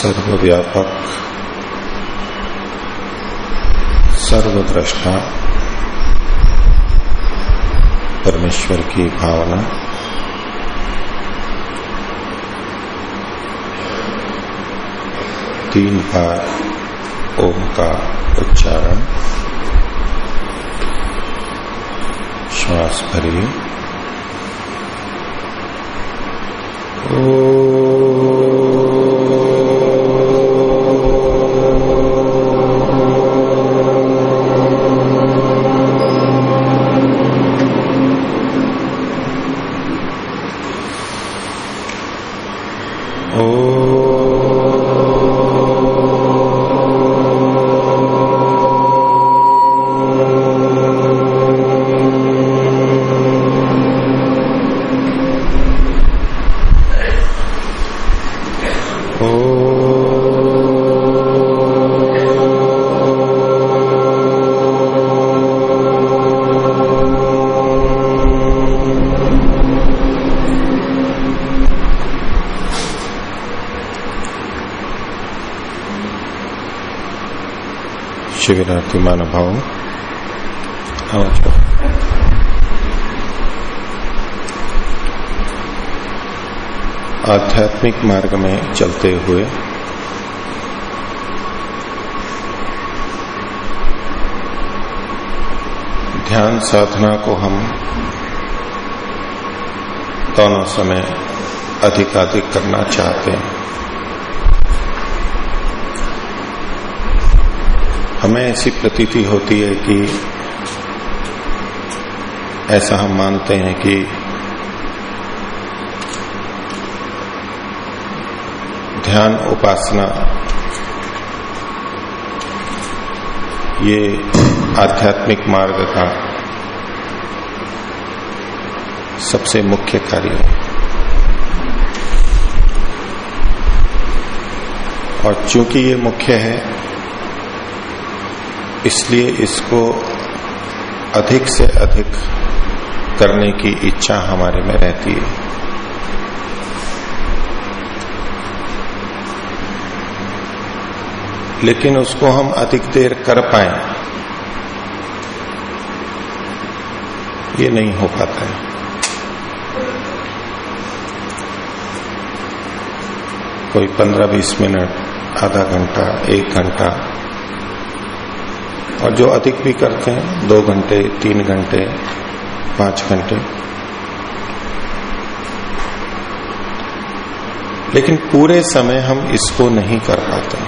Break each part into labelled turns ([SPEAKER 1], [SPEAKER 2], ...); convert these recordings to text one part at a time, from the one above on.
[SPEAKER 1] सर्वव्यापक सर्वद्रष्टा परमेश्वर की भावना। तीन बार ओम का उच्चारण। श्वास भरिए। शिविरार्थी मानभाव आध्यात्मिक मार्ग में चलते हुए ध्यान साधना को हम दोनों समय अधिकाधिक करना चाहते हैं। हमें ऐसी प्रतीति होती है कि ऐसा हम मानते हैं कि ध्यान उपासना ये आध्यात्मिक मार्ग का सबसे मुख्य कार्य है। और चूँकि ये मुख्य है इसलिए इसको अधिक से अधिक करने की इच्छा हमारे में रहती है। लेकिन उसको हम अधिक देर कर पाए, ये नहीं हो पाता है। कोई पंद्रह बीस मिनट, आधा घंटा, एक घंटा और जो अधिक भी करते हैं, दो घंटे, तीन घंटे, पाँच घंटे। लेकिन पूरे समय हम इसको नहीं कर पाते।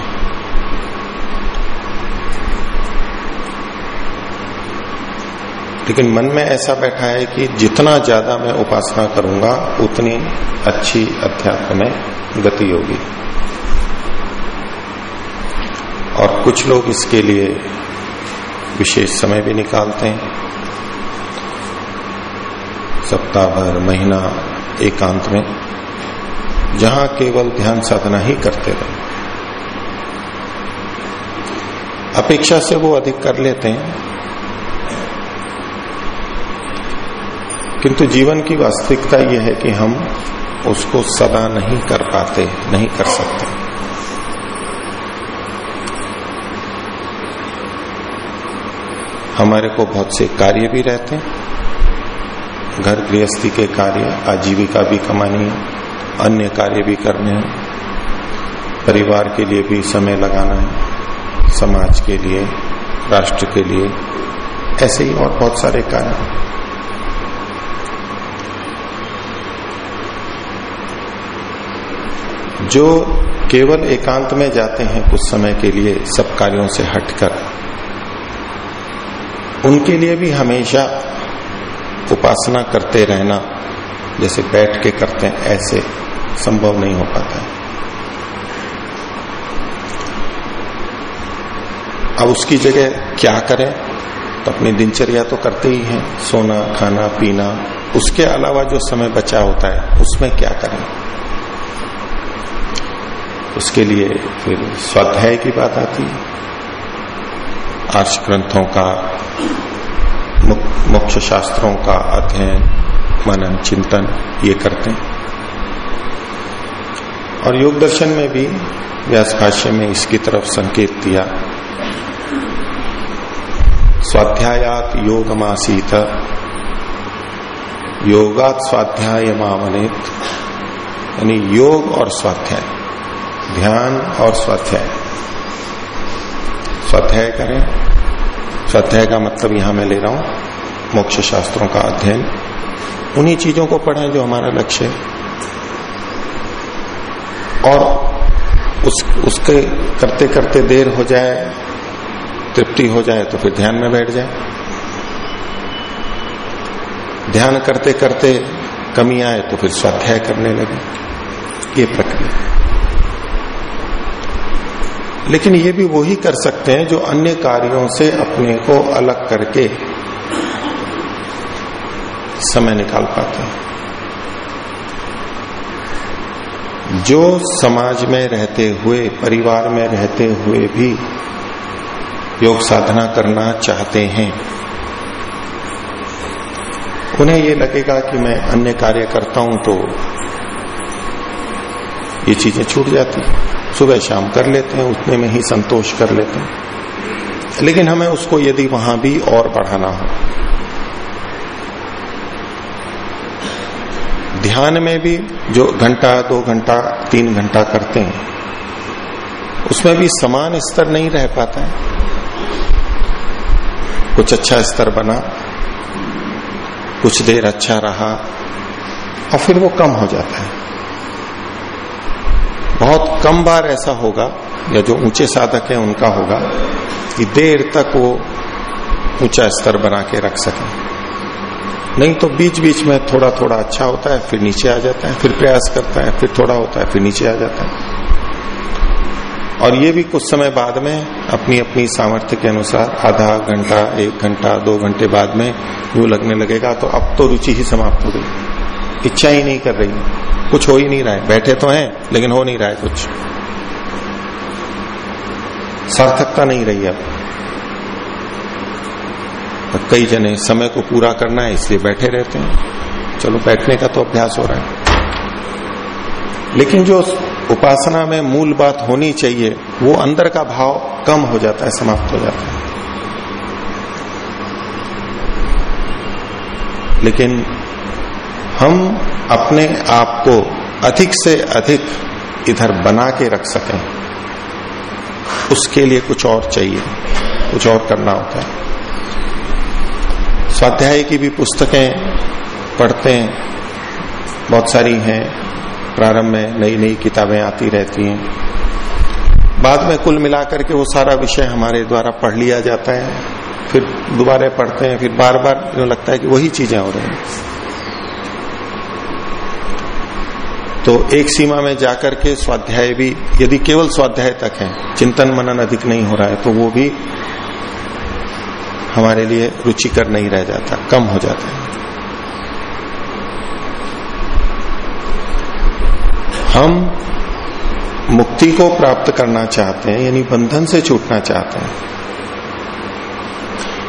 [SPEAKER 1] लेकिन मन में ऐसा बैठा है कि जितना ज़्यादा मैं उपासना करूँगा, उतनी अच्छी अध्यात्म में गति होगी। और कुछ लोग इसके लिए विशेष समय भी निकालते हैं। सप्ताह भर, महीना, एकांत में, जहाँ केवल ध्यान साधना ही करते रहे। अपेक्षा से वो अधिक कर लेते हैं। किंतु जीवन की वास्तविकता यह है कि हम उसको सदा नहीं कर पाते, नहीं कर सकते। हमारे को बहुत से कार्य भी रहते हैं। घर गृहस्थी के कार्य, आजीविका भी कमानी है, अन्य कार्य भी करने हैं। परिवार के लिए भी समय लगाना है, समाज के लिए, राष्ट्र के लिए, ऐसे ही और बहुत सारे कार्य जो केवल एकांत में जाते हैं कुछ समय के लिए, सब कार्यों से हटकर उनके लिए भी हमेशा उपासना करते रहना, जैसे बैठ के करते हैं, ऐसे संभव नहीं हो पाता है। अब उसकी जगह क्या करें? तो अपनी दिनचर्या तो करते ही हैं, सोना, खाना, पीना। उसके अलावा जो समय बचा होता है, उसमें क्या करें? उसके लिए फिर स्वाध्याय की बात आती है। आर्ष ग्रंथों का मोक्ष शास्त्रों का अध्ययन, मनन, चिंतन ये करते हैं। और योग दर्शन में भी व्यास भाष्य में इसकी तरफ़ संकेत दिया। स्वाध्यायात योगमासीत। योगात स्वाध्याय मामनित यानी योग और स्वाध्याय। ध्यान और स्वाध्याय। स्वाध्याय करें। स्वाध्याय का मतलब यहाँ मैं ले रहा हूँ मोक्ष शास्त्रों का अध्ययन। उन्हीं चीज़ों को पढ़ें जो हमारा लक्ष्य है। और उस, उसके करते करते देर हो जाए, तृप्ति हो जाए तो फिर ध्यान में बैठ जाए। ध्यान करते करते कमी आए तो फिर स्वाध्याय करने लगे। ये प्रक्रिया। लेकिन ये भी वही कर सकते हैं जो अन्य कार्यों से अपने को अलग करके समय निकाल पाते हैं। जो समाज में रहते हुए, परिवार में रहते हुए भी योग साधना करना चाहते हैं, उन्हें ये लगेगा कि मैं अन्य कार्य करता हूँ तो ये चीज़ें छूट जाती सुबह शाम कर लेते हैं, उतने में ही संतोष कर लेते हैं। लेकिन हमें उसको यदि वहाँ भी और बढ़ाना हो। ध्यान में भी जो घंटा, दो घंटा, तीन घंटा करते हैं, उसमें भी समान स्तर नहीं रह पाता है। कुछ अच्छा स्तर बना, कुछ देर अच्छा रहा, और फिर वो कम हो जाता है। बहुत कम बार ऐसा होगा, या जो ऊँचे साधक है उनका होगा, कि देर तक वो ऊँचा स्तर बना के रख सके। नहीं तो बीच बीच में थोड़ा थोड़ा अच्छा होता है, फिर नीचे आ जाता है, फिर प्रयास करता है, फिर थोड़ा होता है, फिर नीचे आ जाता है। और ये भी कुछ समय बाद में अपनी अपनी सामर्थ्य के अनुसार आधा घंटा, एक घंटा, दो घंटे बाद में यूँ लगने लगेगा तो अब तो रुचि ही समाप्त हो गई। इच्छा ही नहीं कर रही। कुछ हो ही नहीं रहा है। बैठे तो हैं, लेकिन हो नहीं रहा है कुछ। सार्थकता नहीं रही अब। कई जने समय को पूरा करना है, इसलिए बैठे रहते हैं। चलो, बैठने का तो अभ्यास हो रहा है। लेकिन जो उपासना में मूल बात होनी चाहिए, वो अंदर का भाव कम हो जाता है, समाप्त हो जाता है। लेकिन हम अपने आप को अधिक से अधिक इधर बना के रख सकें। उसके लिए कुछ और चाहिए, कुछ और करना होता है। स्वाध्याय की भी पुस्तकें पढ़ते हैं, बहुत सारी हैं। प्रारंभ में नई नई किताबें आती रहती हैं। बाद में कुल मिलाकर के वो सारा विषय हमारे द्वारा पढ़ लिया जाता है। फिर दोबारा पढ़ते हैं, फिर बार बार लगता है कि वही चीज़ें हो रही हैं। तो एक सीमा में जाकर के स्वाध्याय भी, यदि केवल स्वाध्याय तक है, चिंतन मनन अधिक नहीं हो रहा है तो वो भी हमारे लिए रुचिकर नहीं रह जाता, कम हो जाता है। हम मुक्ति को प्राप्त करना चाहते हैं, यानी बंधन से छूटना चाहते हैं।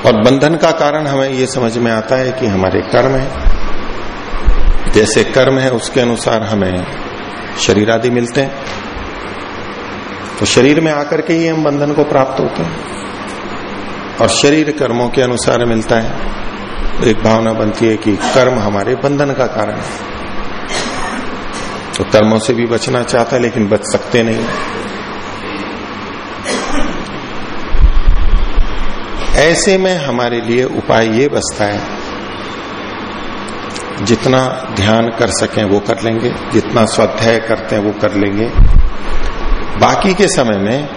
[SPEAKER 1] और बंधन का कारण हमें ये समझ में आता है कि हमारे कर्म है। जैसे कर्म है, उसके अनुसार हमें शरीर आदि मिलते हैं। तो शरीर में आकर के ही हम बंधन को प्राप्त होते हैं। और शरीर कर्मों के अनुसार मिलता है। तो एक भावना बनती है कि कर्म हमारे बंधन का कारण है। तो कर्मों से भी बचना चाहता है, लेकिन बच सकते नहीं। ऐसे में हमारे लिए उपाय ये बसता है जितना ध्यान कर सकें वो कर लेंगे, जितना स्वाध्याय करते हैं वो कर लेंगे। बाकी के समय में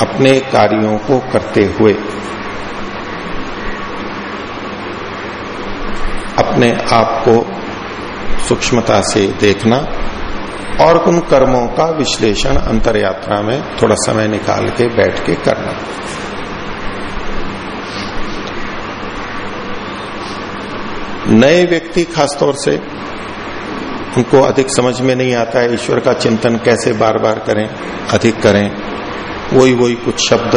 [SPEAKER 1] अपने कार्यों को करते हुए, अपने आप को सूक्ष्मता से देखना और उन कर्मों का विश्लेषण अंतर यात्रा में थोड़ा समय निकाल के बैठ के करना। नए व्यक्ति खासतौर से उनको अधिक समझ में नहीं आता है, ईश्वर का चिंतन कैसे बार बार करें, अधिक करें। वही वही कुछ शब्द,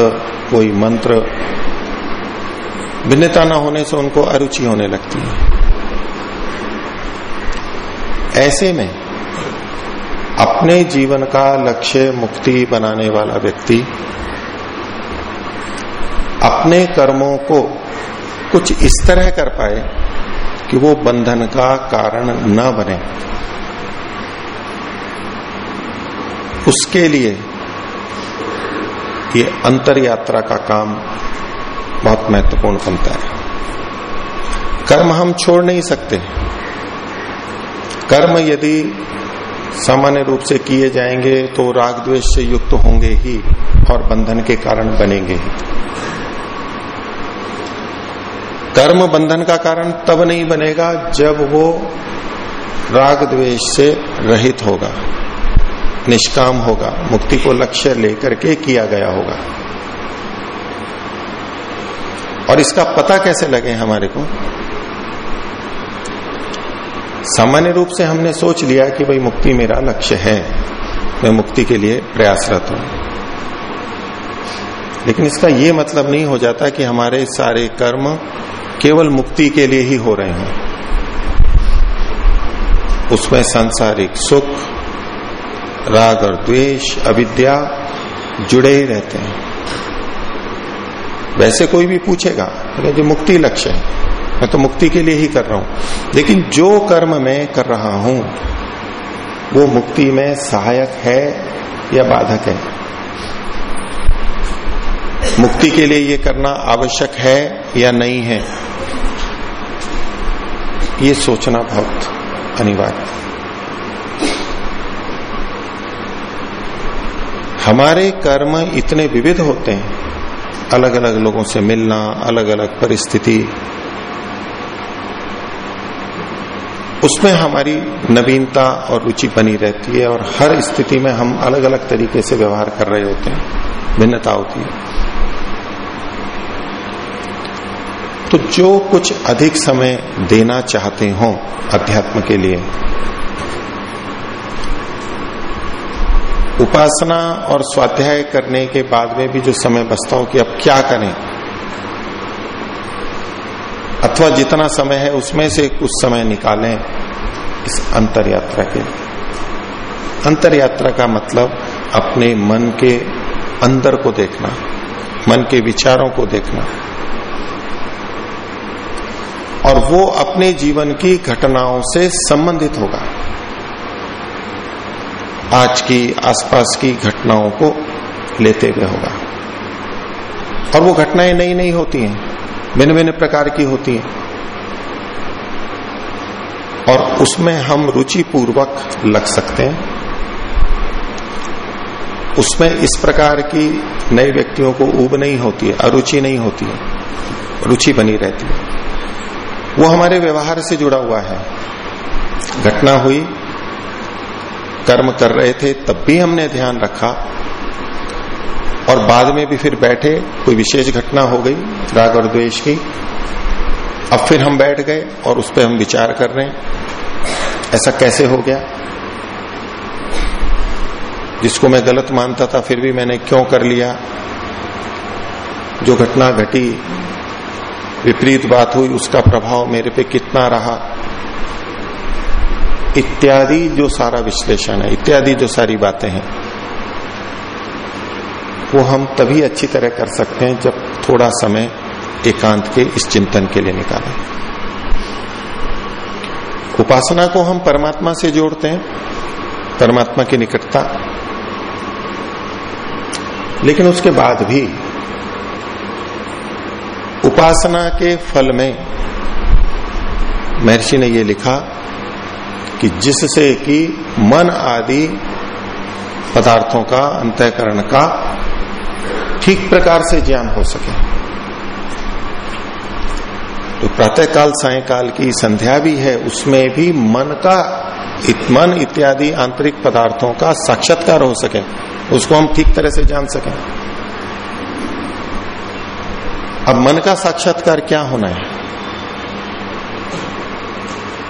[SPEAKER 1] वही मंत्र। भिन्नता न होने से उनको अरुचि होने लगती है। ऐसे में अपने जीवन का लक्ष्य मुक्ति बनाने वाला व्यक्ति अपने कर्मों को कुछ इस तरह कर पाए कि वो बंधन का कारण न बने। उसके लिए ये अंतर यात्रा का काम बहुत महत्वपूर्ण बनता है। कर्म हम छोड़ नहीं सकते। कर्म यदि सामान्य रूप से किए जाएँगे तो राग द्वेष से युक्त होंगे ही और बंधन के कारण बनेंगे ही। कर्म बंधन का कारण तब नहीं बनेगा जब वो राग द्वेष से रहित होगा, निष्काम होगा, मुक्ति को लक्ष्य लेकर के किया गया होगा। और इसका पता कैसे लगे हमारे को? सामान्य रूप से हमने सोच लिया कि भाई मुक्ति मेरा लक्ष्य है, मैं मुक्ति के लिए प्रयासरत हूँ। लेकिन इसका यह मतलब नहीं हो जाता कि हमारे सारे कर्म केवल मुक्ति के लिए ही हो रहे हैं। उसमें सांसारिक सुख, राग और द्वेष, अविद्या जुड़े ही रहते हैं। वैसे कोई भी पूछेगा, अरे जो मुक्ति लक्ष्य है, मैं तो मुक्ति के लिए ही कर रहा हूँ। लेकिन जो कर्म मैं कर रहा हूँ, वो मुक्ति में सहायक है या बाधक है? मुक्ति के लिए ये करना आवश्यक है या नहीं है? ये सोचना बहुत अनिवार्य हमारे कर्म इतने विविध होते हैं। अलग अलग लोगों से मिलना अलग अलग परिस्थिति। उसमें हमारी नवीनता और रुचि बनी रहती है और हर स्थिति में हम अलग अलग तरीके से व्यवहार कर रहे होते हैं। भिन्नता होती है। तो जो कुछ अधिक समय देना चाहते हो अध्यात्म के लिए, उपासना और स्वाध्याय करने के बाद में भी जो समय बचता हो कि अब क्या करें? अथवा जितना समय है उसमें से कुछ समय निकालें इस अंतर यात्रा के अंतर यात्रा का मतलब अपने मन के अंदर को देखना, मन के विचारों को देखना। और वो अपने जीवन की घटनाओं से संबंधित होगा। आज की आसपास की घटनाओं को लेते हुए होगा। और वो घटनाएँ नई नई होती हैं भिन्न भिन्न प्रकार की होती है। और उसमें हम रुचि पूर्वक लग सकते हैं। उसमें इस प्रकार की नए व्यक्तियों को ऊब नहीं होती है अरुचि नहीं होती है, रुचि बनी रहती है। वो हमारे व्यवहार से जुड़ा हुआ है। घटना हुई, कर्म कर रहे थे, तब भी हमने ध्यान रखा। और बाद में भी फिर बैठे, कोई विशेष घटना हो गई, राग और द्वेष की। अब फिर हम बैठ गए और उस पर हम विचार कर रहे हैं। ऐसा कैसे हो गया? जिसको मैं गलत मानता था, फिर भी मैंने क्यों कर लिया? जो घटना घटी विपरीत बात हुई, उसका प्रभाव मेरे पे कितना रहा? इत्यादि जो सारा विश्लेषण है, इत्यादि जो सारी बातें हैं, वो हम तभी अच्छी तरह कर सकते हैं जब थोड़ा समय एकांत के इस चिंतन के लिए निकालें। उपासना को हम परमात्मा से जोड़ते हैं, परमात्मा की निकटता। लेकिन उसके बाद भी उपासना के फल में महर्षि ने यह लिखा कि जिससे कि मन आदि पदार्थों का अंतकरण का ठीक प्रकार से ज्ञान हो सके। तो प्रातःकाल, सायकाल की संध्या भी है, उसमें भी मन का मन इत्यादि आंतरिक पदार्थों का साक्षात्कार हो सके, उसको हम ठीक तरह से जान सकें। अब मन का साक्षात्कार क्या होना है?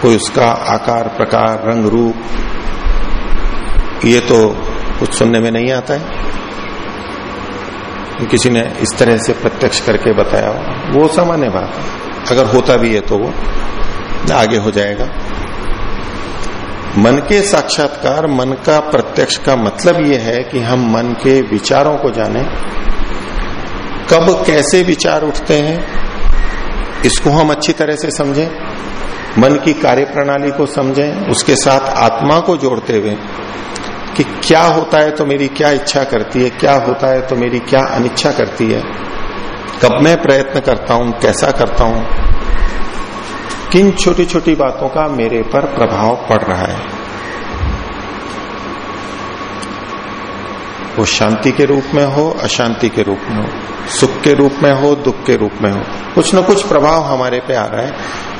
[SPEAKER 1] कोई उसका आकार, प्रकार, रंग, रूप, ये तो कुछ सुनने में नहीं आता है। किसी ने इस तरह से प्रत्यक्ष करके बताया वो सामान्य बात है। अगर होता भी है तो वो आगे हो जाएगा। मन के साक्षात्कार, मन का प्रत्यक्ष का मतलब यह है कि हम मन के विचारों को जाने कब कैसे विचार उठते हैं, इसको हम अच्छी तरह से समझें, मन की कार्य प्रणाली को समझें, उसके साथ आत्मा को जोड़ते हुए कि क्या होता है तो मेरी क्या इच्छा करती है, क्या होता है तो मेरी क्या अनिच्छा करती है, कब मैं प्रयत्न करता हूँ, कैसा करता हूँ, किन छोटी छोटी बातों का मेरे पर प्रभाव पड़ रहा है। वो शांति के रूप में हो, अशांति के रूप में हो। सुख के रूप में हो, दुख के रूप में हो। कुछ न कुछ प्रभाव हमारे पे आ रहा है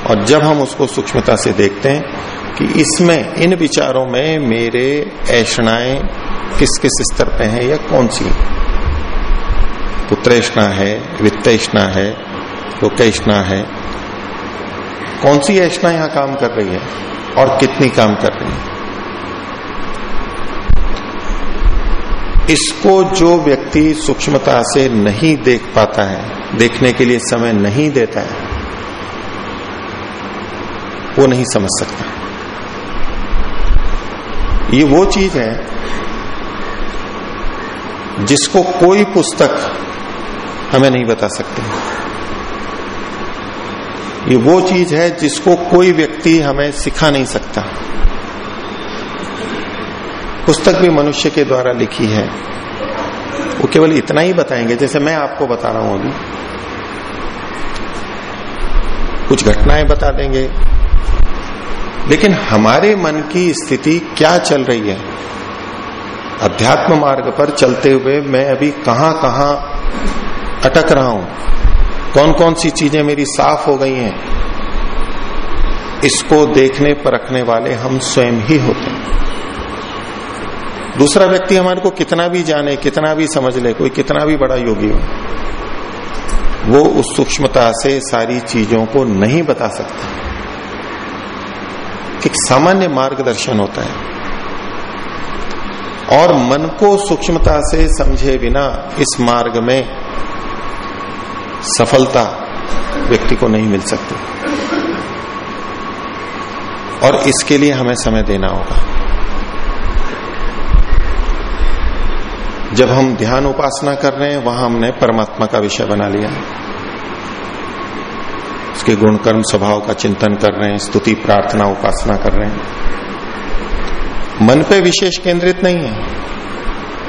[SPEAKER 1] और जब हम उसको सूक्ष्मता से देखते हैं कि इसमें, इन विचारों में मेरे ऐषणाएँ किस किस स्तर पे हैं या कौन सी? पुत्रेषणा है, वित्तेषणा है, लोकेषणा है। कौन सी ऐषणा यहाँ काम कर रही है और कितनी काम कर रही है? इसको जो व्यक्ति सूक्ष्मता से नहीं देख पाता है, देखने के लिए समय नहीं देता है, वो नहीं समझ सकता। ये वो चीज़ है जिसको कोई पुस्तक हमें नहीं बता सकते। ये वो चीज़ है जिसको कोई व्यक्ति हमें सिखा नहीं सकता। पुस्तक भी मनुष्य के द्वारा लिखी है। वो केवल इतना ही बताएँगे जैसे मैं आपको बता रहा हूँ अभी। कुछ घटनाएँ बता देंगे। लेकिन हमारे मन की स्थिति क्या चल रही है? अध्यात्म मार्ग पर चलते हुए मैं अभी कहाँ कहाँ अटक रहा हूँ? कौन कौन सी चीज़ें मेरी साफ़ हो गई हैं? इसको देखने परखने वाले हम स्वयं ही होते हैं। दूसरा व्यक्ति हमारे को कितना भी जाने, कितना भी समझ ले, कोई कितना भी बड़ा योगी हो, वो उस सूक्ष्मता से सारी चीज़ों को नहीं बता सकता। एक सामान्य मार्गदर्शन होता है। और मन को सूक्ष्मता से समझे बिना इस मार्ग में सफलता व्यक्ति को नहीं मिल सकती। और इसके लिए हमें समय देना होगा। जब हम ध्यान उपासना कर रहे हैं, वहाँ हमने परमात्मा का विषय बना लिया। उसके गुण कर्म स्वभाव का चिंतन कर रहे हैं, स्तुति, प्रार्थना, उपासना कर रहे हैं। मन पे विशेष केंद्रित नहीं है।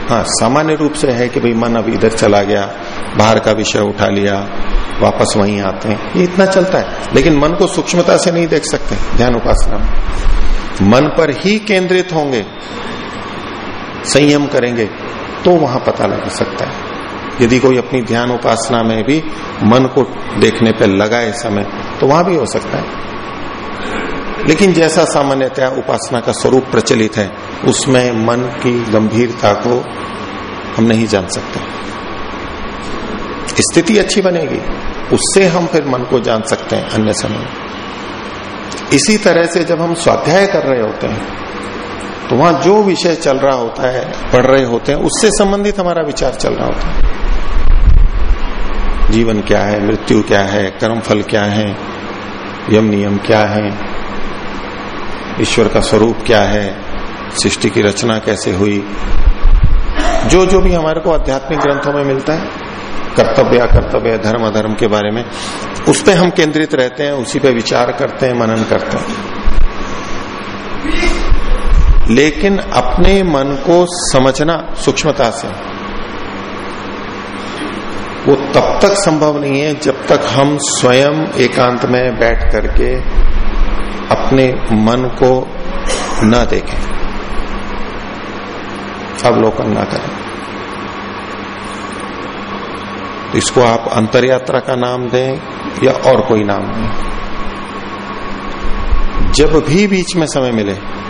[SPEAKER 1] हाँ सामान्य रूप से है कि भाई मन अब इधर चला गया, बाहर का विषय उठा लिया, वापस वहीं आते हैं। ये इतना चलता है। लेकिन मन को सूक्ष्मता से नहीं देख सकते ध्यान उपासना मन पर ही केंद्रित होंगे, संयम करेंगे। तो वहाँ पता लग सकता है। यदि कोई अपनी ध्यान उपासना में भी मन को देखने पर लगाए समय तो वहाँ भी हो सकता है। लेकिन जैसा सामान्यतया उपासना का स्वरूप प्रचलित है, उसमें मन की गंभीरता को हम नहीं जान सकते। स्थिति अच्छी बनेगी, उससे हम फिर मन को जान सकते हैं अन्य समय। इसी तरह से जब हम स्वाध्याय कर रहे होते हैं तो वहाँ जो विषय चल रहा होता है, पढ़ रहे होते हैं, उससे संबंधित हमारा विचार चल रहा होता है। जीवन क्या है, मृत्यु क्या है कर्म फल क्या है, यम नियम क्या है, ईश्वर का स्वरूप क्या है, सृष्टि की रचना कैसे हुई, जो जो भी हमारे को आध्यात्मिक ग्रंथों में मिलता है, कर्तव्य कर्तव्य धर्म, अधर्म के बारे में, उस पर हम केंद्रित रहते हैं, उसी पे विचार करते हैं, मनन करते हैं। लेकिन अपने मन को समझना सूक्ष्मता से। वो तब तक संभव नहीं है जब तक हम स्वयं एकांत में बैठ करके अपने मन को न देखें। अवलोकन ना करें। तो इसको आप अंतर यात्रा का नाम दें या और कोई नाम दें। जब भी बीच में समय मिले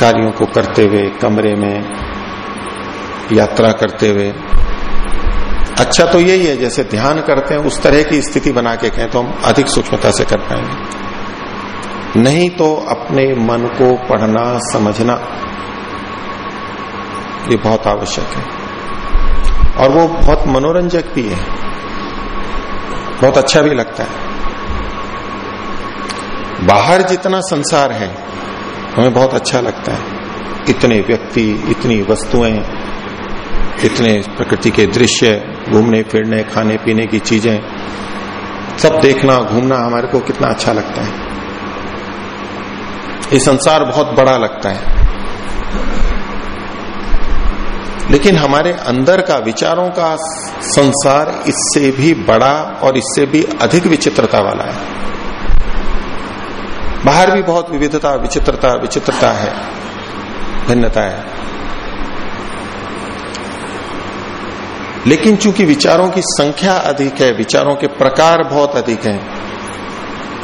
[SPEAKER 1] कार्यों को करते हुए, कमरे में यात्रा करते हुए। अच्छा तो यही है, जैसे ध्यान करते हैं, उस तरह की स्थिति बना के कहें तो हम अधिक सूक्ष्मता से कर पाएँगे। नहीं तो अपने मन को पढ़ना, समझना, ये बहुत आवश्यक है। और वो बहुत मनोरंजक भी है। बहुत अच्छा भी लगता है। बाहर जितना संसार है हमें बहुत अच्छा लगता है। इतने व्यक्ति, इतनी वस्तुएँ, इतने प्रकृति के दृश्य, घूमने, फिरने, खाने, पीने की चीज़ें, सब देखना, घूमना हमारे को कितना अच्छा लगता है। ये संसार बहुत बड़ा लगता है। लेकिन हमारे अंदर का, विचारों का संसार इससे भी बड़ा और इससे भी अधिक विचित्रता वाला है। बाहर भी बहुत विविधता, विचित्रता विचित्रता है, भिन्नता है। लेकिन चूँकि विचारों की संख्या अधिक है, विचारों के प्रकार बहुत अधिक हैं,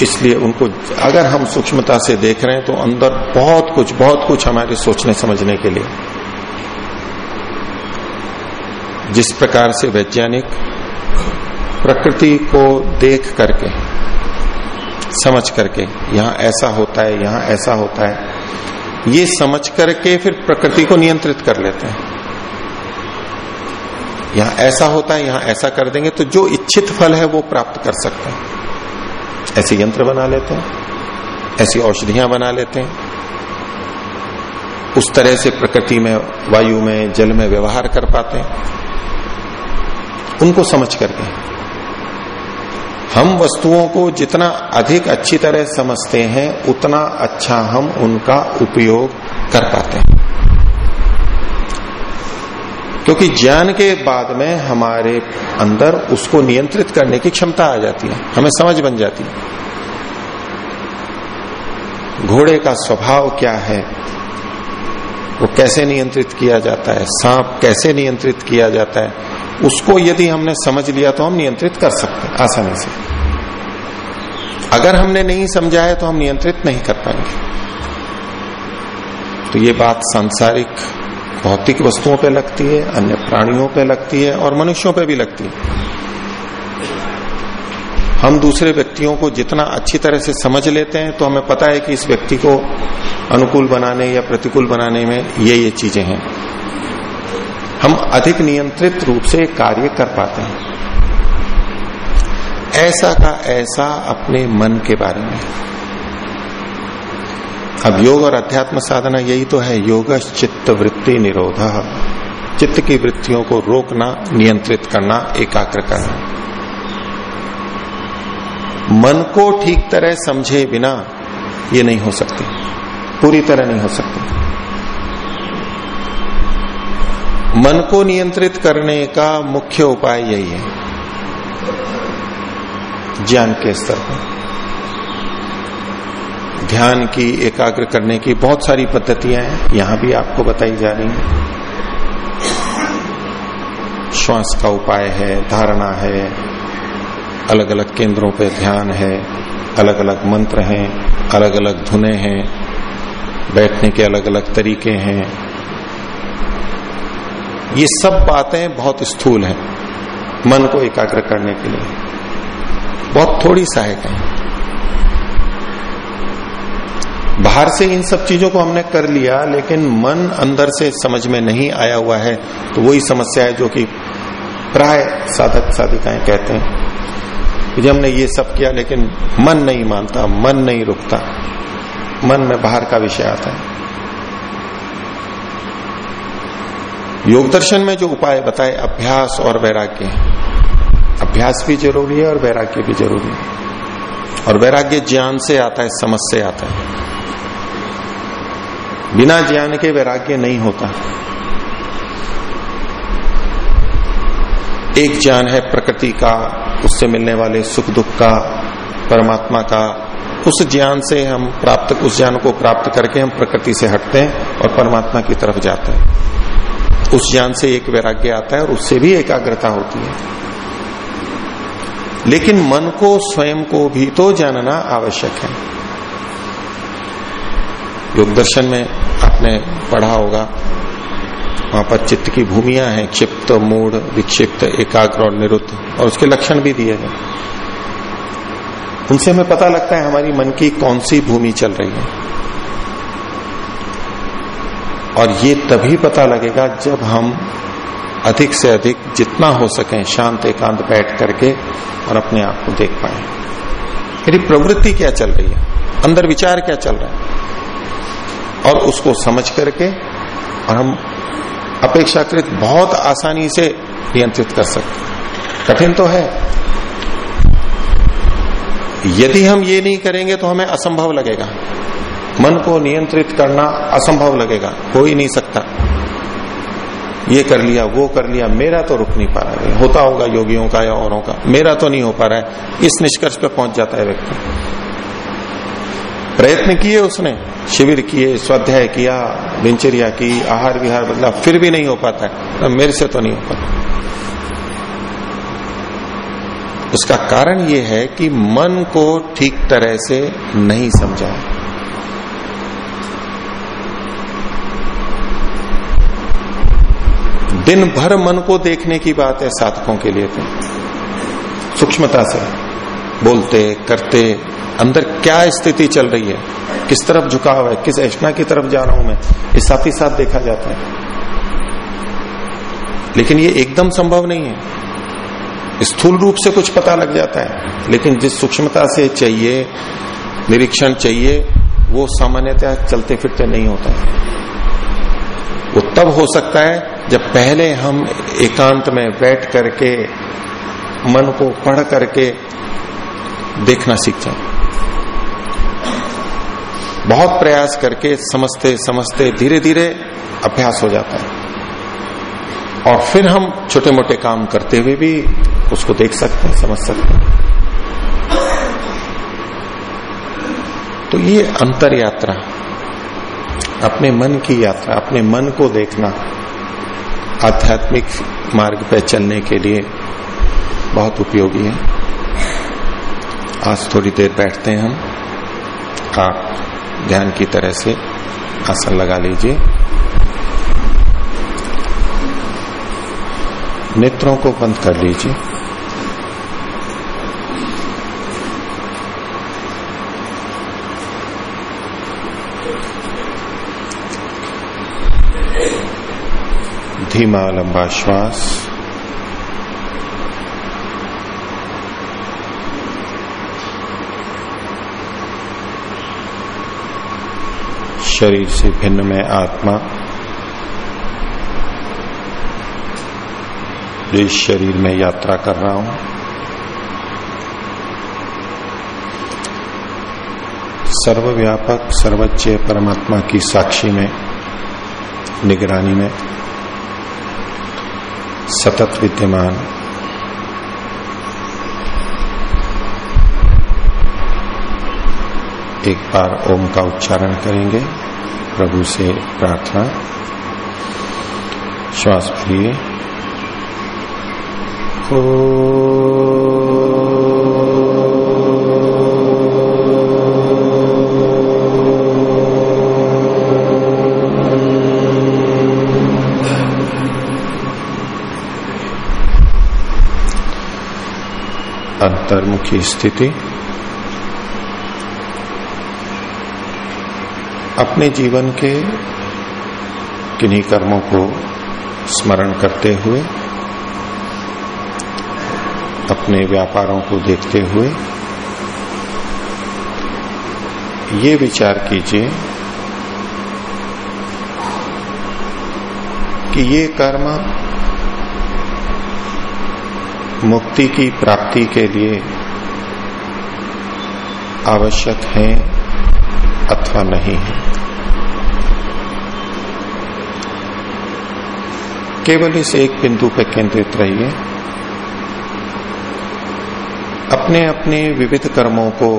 [SPEAKER 1] इसलिए उनको अगर हम सूक्ष्मता से देख रहे हैं तो अंदर बहुत कुछ बहुत कुछ हमारे सोचने, समझने के लिए। जिस प्रकार से वैज्ञानिक प्रकृति को देख करके समझ करके, यहाँ ऐसा होता है, यहाँ ऐसा होता है। ये समझ करके फिर प्रकृति को नियंत्रित कर लेते हैं। यहाँ ऐसा होता है, यहाँ ऐसा कर देंगे तो जो इच्छित फल है वो प्राप्त कर सकते हैं। ऐसे यंत्र बना लेते हैं, ऐसी औषधियाँ बना लेते हैं। उस तरह से प्रकृति में, वायु में, जल में व्यवहार कर पाते हैं। उनको समझ करके। हम वस्तुओं को जितना अधिक अच्छी तरह समझते हैं, उतना अच्छा हम उनका उपयोग कर पाते हैं। क्योंकि ज्ञान के बाद में हमारे अंदर उसको नियंत्रित करने की क्षमता आ जाती है, हमें समझ बन जाती है। घोड़े का स्वभाव क्या है? वो कैसे नियंत्रित किया जाता है? सांप कैसे नियंत्रित किया जाता है? उसको यदि हमने समझ लिया तो हम नियंत्रित कर सकते हैं, आसानी से। अगर हमने नहीं समझा है तो हम नियंत्रित नहीं कर पाएँगे। तो ये बात सांसारिक, भौतिक वस्तुओं पे लगती है, अन्य प्राणियों पे लगती है और मनुष्यों पे भी लगती है। हम दूसरे व्यक्तियों को जितना अच्छी तरह से समझ लेते हैं तो हमें पता है कि इस व्यक्ति को अनुकूल बनाने या प्रतिकूल बनाने में ये ये चीज़ें हैं। हम अधिक नियंत्रित रूप से कार्य कर पाते हैं। ऐसा का ऐसा अपने मन के बारे में। अब योग और अध्यात्म साधना यही तो है योग चित्त वृत्ति निरोध। चित्त की वृत्तियों को रोकना, नियंत्रित करना, एकाग्र करना। मन को ठीक तरह समझे बिना ये नहीं हो सकती। पूरी तरह नहीं हो सकती। मन को नियंत्रित करने का मुख्य उपाय यही है। ज्ञान के स्तर पर। ध्यान की एकाग्र करने की बहुत सारी पद्धतियाँ हैं, यहाँ भी आपको बताई जा रही हैं। श्वास का उपाय है, धारणा है अलग अलग केंद्रों पर ध्यान है अलग अलग मंत्र हैं अलग अलग धुने हैं, बैठने के अलग अलग तरीके हैं ये सब बातें बहुत स्थूल हैं मन को एकाग्र करने के लिए। बहुत थोड़ी सहायक है। बाहर से इन सब चीज़ों को हमने कर लिया, लेकिन मन अंदर से समझ में नहीं आया हुआ है तो वही समस्या है जो कि प्राय साधक साधिकाएँ कहते हैं कि हमने ये सब किया, लेकिन मन नहीं मानता, मन नहीं रुकता। मन में बाहर का विषय आता है। योग दर्शन में जो उपाय बताए, अभ्यास और वैराग्य। अभ्यास भी ज़रूरी है और वैराग्य भी ज़रूरी है। और वैराग्य ज्ञान से आता है, समझ से आता है। बिना ज्ञान के वैराग्य नहीं होता। एक ज्ञान है प्रकृति का, उससे मिलने वाले सुख दुख का, परमात्मा का। उस ज्ञान से हम प्राप्त, उस ज्ञान को प्राप्त करके हम प्रकृति से हटते हैं और परमात्मा की तरफ़ जाते हैं। उस ज्ञान से एक वैराग्य आता है और उससे भी एकाग्रता होती है। लेकिन मन को, स्वयं को भी तो जानना आवश्यक है। योग दर्शन में आपने पढ़ा होगा, वहाँ पर चित्त की भूमिया हैं, क्षिप्त मूड विक्षिप्त, एकाग्र और निरुद्ध, और उसके लक्षण भी दिए गए। उनसे हमें पता लगता है हमारी मन की कौन सी भूमि चल रही है। और ये तभी पता लगेगा जब हम अधिक से अधिक जितना हो सके शांत एकांत बैठ करके और अपने आप को देख पाए। मेरी प्रवृत्ति क्या चल रही है? अंदर विचार क्या चल रहा है? और उसको समझ करके और हम अपेक्षाकृत बहुत आसानी से नियंत्रित कर सकते कठिन तो है। यदि हम ये नहीं करेंगे तो हमें असंभव लगेगा। मन को नियंत्रित करना असंभव लगेगा, हो ही नहीं सकता। ये कर लिया, वो कर लिया, मेरा तो रुक नहीं पा रहा है। होता होगा योगियों का या औरों का, मेरा तो नहीं हो पा रहा है। इस निष्कर्ष पे पहुँच जाता है व्यक्ति। प्रयत्न किए उसने, शिविर किए, स्वाध्याय किया, दिनचर्या की, आहार विहार बदला, फिर भी नहीं हो पाता है। तो मेरे से तो नहीं हो पाता। उसका कारण यह है कि मन को ठीक तरह से नहीं समझा। दिन भर मन को देखने की बात है साधकों के लिए तो सूक्ष्मता से। बोलते, करते, अंदर क्या स्थिति चल रही है? किस तरफ़ झुकाव है? किस ऐसा की तरफ़ जा रहा हूँ मैं? इस साथ ही साथ देखा जाता है। लेकिन ये एकदम संभव नहीं है। स्थूल रूप से कुछ पता लग जाता है। लेकिन जिस सूक्ष्मता से चाहिए, निरीक्षण चाहिए, वो सामान्यतः चलते फिरते नहीं होता है। वो तब हो सकता है जब पहले हम एकांत में बैठ करके, मन को पढ़ करके देखना सीख जाए। बहुत प्रयास करके समझते समझते धीरे धीरे अभ्यास हो जाता है। और फिर हम छोटे मोटे काम करते हुए भी उसको देख सकते हैं, समझ सकते हैं। तो ये अंतर यात्रा अपने मन की यात्रा, अपने मन को देखना आध्यात्मिक मार्ग पर चलने के लिए बहुत उपयोगी है। आज थोड़ी देर बैठते हैं हम। आप ध्यान की तरह से आसन लगा लीजिए। नेत्रों को बंद कर लीजिए। धीमा लंबा श्वास शरीर से भिन्न में आत्मा। जो इस शरीर में यात्रा कर रहा हूँ। सर्वव्यापक, सर्वोच्च परमात्मा की साक्षी में, निगरानी में। सतत विद्यमान। एक बार ओम का उच्चारण करेंगे। प्रभु से प्रार्थना। श्वास प्रिय ओ अंतर्मुखी स्थिति। अपने जीवन के किन्हीं कर्मों को स्मरण करते हुए, अपने व्यापारों को देखते हुए, ये विचार कीजिए कि ये कर्म मुक्ति की प्राप्ति के लिए आवश्यक है अथवा नहीं है। केवल इस एक बिंदु पर केंद्रित रहिए। अपने अपने विविध कर्मों को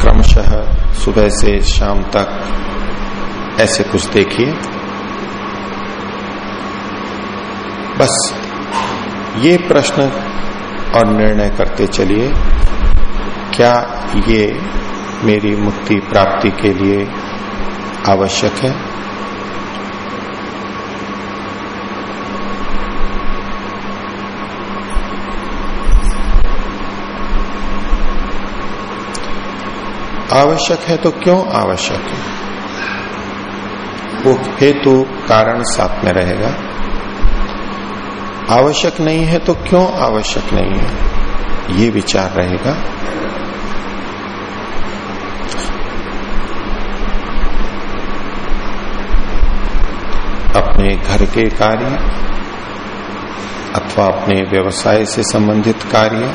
[SPEAKER 1] क्रमशः सुबह से शाम तक ऐसे कुछ देखिए। बस ये प्रश्न और निर्णय करते चलिए। क्या ये मेरी मुक्ति प्राप्ति के लिए आवश्यक है? आवश्यक है तो क्यों आवश्यक है? वो हेतु कारण साथ में रहेगा। आवश्यक नहीं है तो क्यों आवश्यक नहीं है? ये विचार रहेगा। अपने घर के कार्य अथवा अपने व्यवसाय से संबंधित कार्य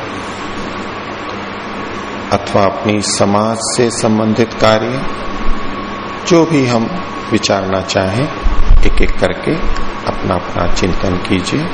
[SPEAKER 1] अथवा अपनी समाज से संबंधित कार्य, जो भी हम विचारना चाहें एक एक करके अपना अपना चिंतन कीजिए।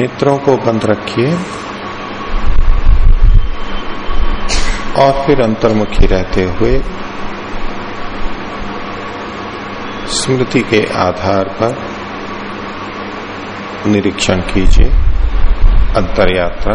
[SPEAKER 1] नेत्रों को बंद रखिए और फिर अंतर्मुखी रहते हुए स्मृति के आधार पर निरीक्षण कीजिए अंतर यात्रा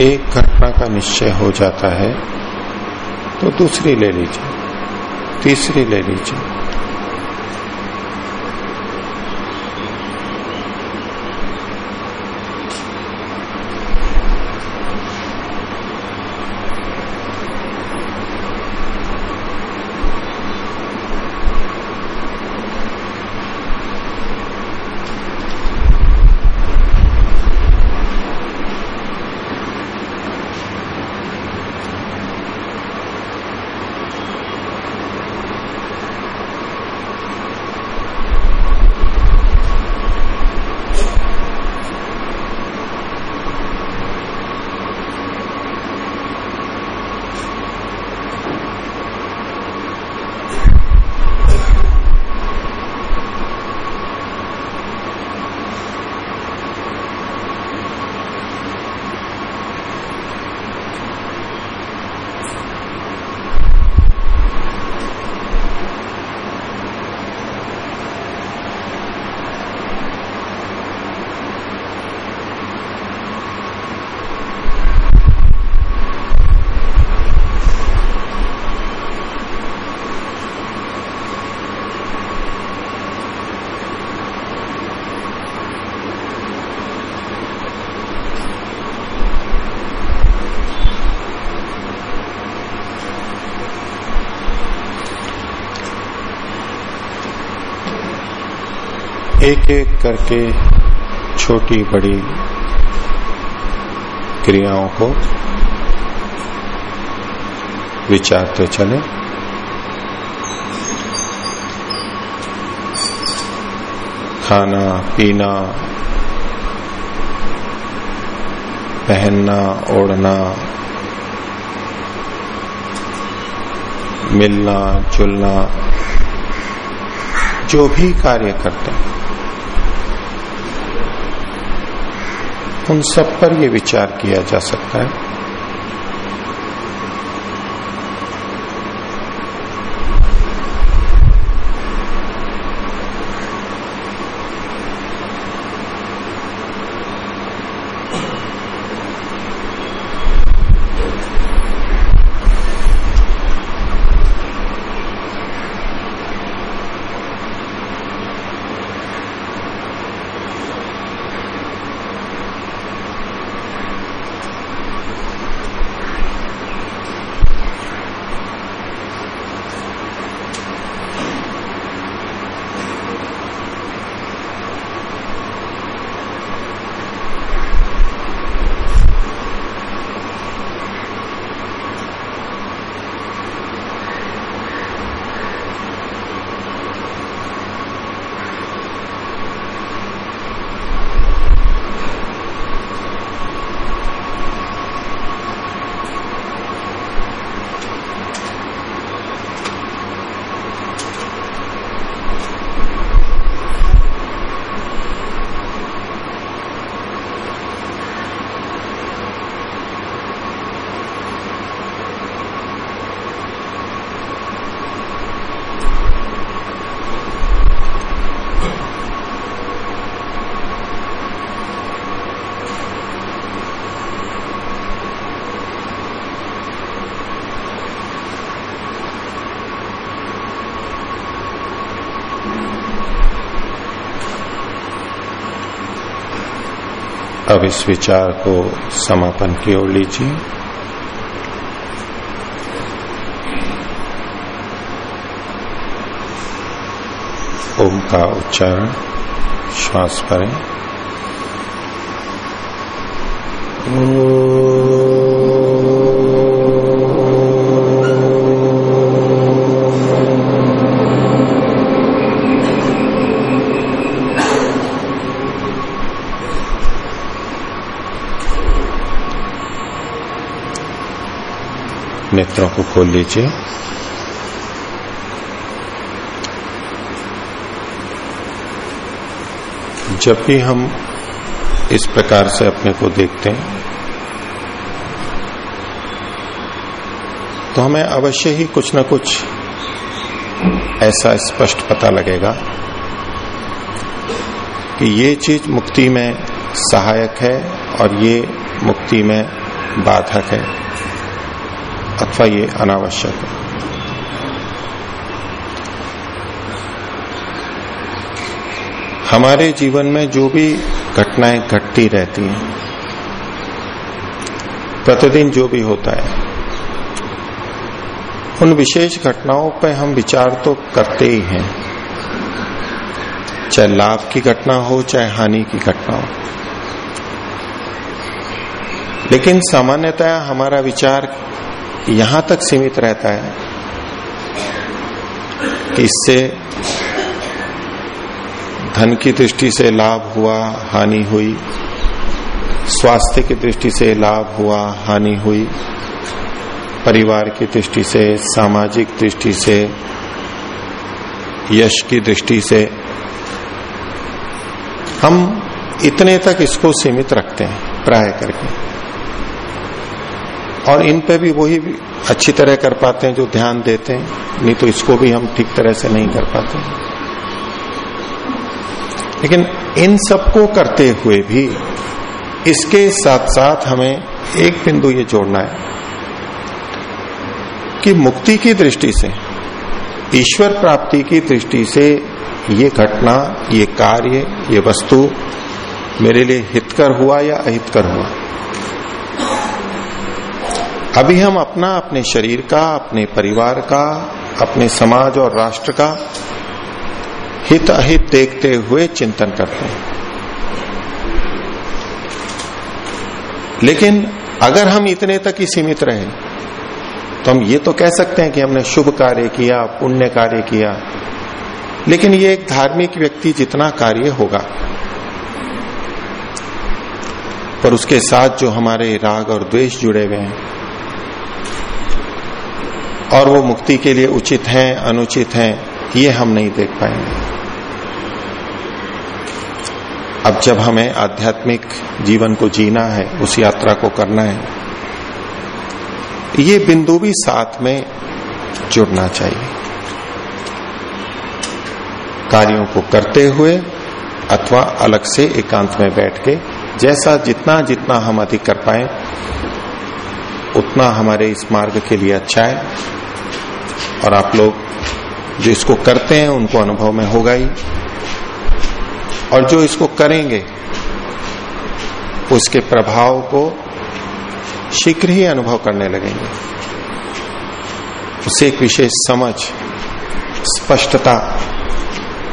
[SPEAKER 1] एक घटना का निश्चय हो जाता है तो दूसरी ले लीजिए तीसरी ले लीजिए। एक एक करके छोटी बड़ी क्रियाओं को विचारते चले। खाना, पीना, पहनना, ओढ़ना, मिलना, जुलना, जो भी कार्य करते हैं। उन सब पर यह विचार किया जा सकता है। अब इस विचार को समापन की ओर लीजिए। ओम का उच्चारण श्वास करें। नेत्रों को खोल लीजिए। जब भी हम इस प्रकार से अपने को देखते हैं तो हमें अवश्य ही कुछ ना कुछ ऐसा स्पष्ट पता लगेगा कि ये चीज़ मुक्ति में सहायक है और ये मुक्ति में बाधक है। अथवा ये अनावश्यक। है हमारे जीवन में जो भी घटनाएँ घटती रहती हैं, प्रतिदिन जो भी होता है, उन विशेष घटनाओं पर हम विचार तो करते ही हैं। चाहे लाभ की घटना हो, चाहे हानि की घटना हो। लेकिन सामान्यतः हमारा विचार यहाँ तक सीमित रहता है कि इससे धन की दृष्टि से लाभ हुआ, हानि हुई, स्वास्थ्य की दृष्टि से लाभ हुआ, हानि हुई, परिवार की दृष्टि से, सामाजिक दृष्टि से, यश की दृष्टि से, हम इतने तक इसको सीमित रखते हैं, प्राय करके। और इन पे भी वही अच्छी तरह कर पाते हैं, जो ध्यान देते हैं। नहीं तो इसको भी हम ठीक तरह से नहीं कर पाते लेकिन इन सबको करते हुए भी इसके साथ साथ हमें एक बिंदु ये जोड़ना है कि मुक्ति की दृष्टि से, ईश्वर प्राप्ति की दृष्टि से ये घटना, ये कार्य, ये वस्तु मेरे लिए हितकर हुआ या अहितकर हुआ? अभी हम अपना, अपने शरीर का, अपने परिवार का, अपने समाज और राष्ट्र का हित अहित देखते हुए चिंतन करते हैं। लेकिन अगर हम इतने तक ही सीमित रहे तो हम ये तो कह सकते हैं कि हमने शुभ कार्य किया, पुण्य कार्य किया, लेकिन ये एक धार्मिक व्यक्ति जितना कार्य होगा, पर उसके साथ जो हमारे राग और द्वेष जुड़े हुए हैं और वो मुक्ति के लिए उचित हैं, अनुचित हैं, ये हम नहीं देख पाएँगे। अब जब हमें आध्यात्मिक जीवन को जीना है, उस यात्रा को करना है, ये बिंदु भी साथ में जुड़ना चाहिए। कार्यों को करते हुए अथवा अलग से एकांत में बैठ के, जैसा जितना जितना हम अधिक कर पाए, उतना हमारे इस मार्ग के लिए अच्छा है। और आप लोग जो इसको करते हैं, उनको अनुभव में होगा ही। और जो इसको करेंगे, उसके प्रभाव को शीघ्र ही अनुभव करने लगेंगे। उसे एक विशेष समझ, स्पष्टता,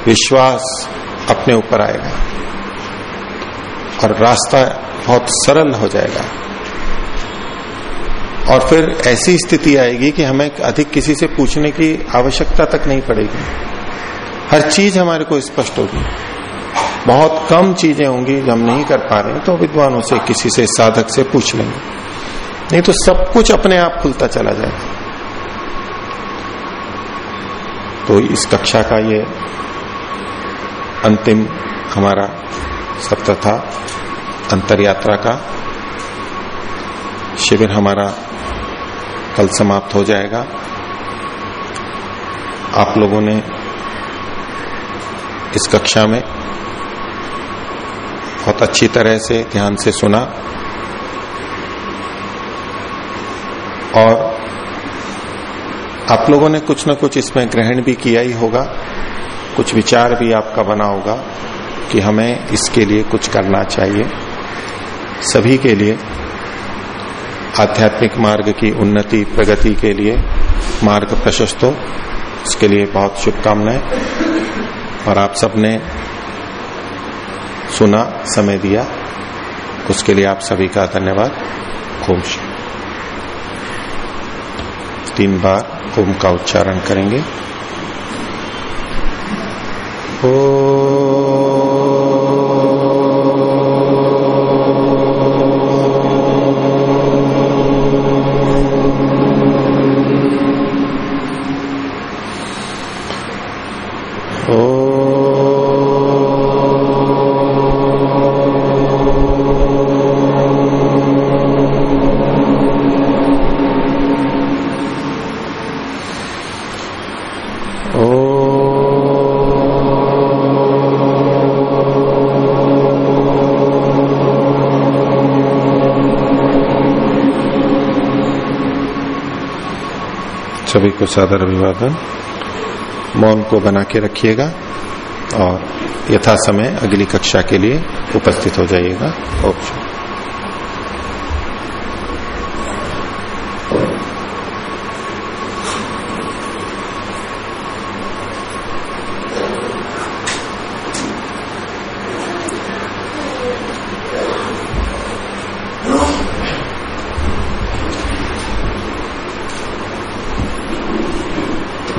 [SPEAKER 1] विश्वास अपने ऊपर आएगा। और रास्ता बहुत सरल हो जाएगा। और फिर ऐसी स्थिति आएगी कि हमें अधिक किसी से पूछने की आवश्यकता तक नहीं पड़ेगी। हर चीज़ हमारे को स्पष्ट होगी। बहुत कम चीज़ें होंगी जो हम नहीं कर पा रहे तो विद्वानों से, किसी से, साधक से पूछ लेंगे। नहीं तो सब कुछ अपने आप खुलता चला जाएगा तो इस कक्षा का ये अंतिम हमारा सत्र था अंतर यात्रा का शिविर हमारा कल समाप्त हो जाएगा। आप लोगों ने इस कक्षा में बहुत अच्छी तरह से ध्यान से सुना और आप लोगों ने कुछ ना कुछ इसमें ग्रहण भी किया ही होगा, कुछ विचार भी आपका बना होगा कि हमें इसके लिए कुछ करना चाहिए। सभी के लिए आध्यात्मिक मार्ग की उन्नति, प्रगति के लिए मार्ग प्रशस्त हो। इसके लिए बहुत शुभकामनाएँ। और आप सबने सुना, समय दिया। उसके लिए आप सभी का धन्यवाद। खुश तीन बार ओम का उच्चारण करेंगे। ओ सभी को सादर अभिवादन। मौन को बना के रखिएगा और यथा समय अगली कक्षा के लिए उपस्थित हो जाइएगा। ओके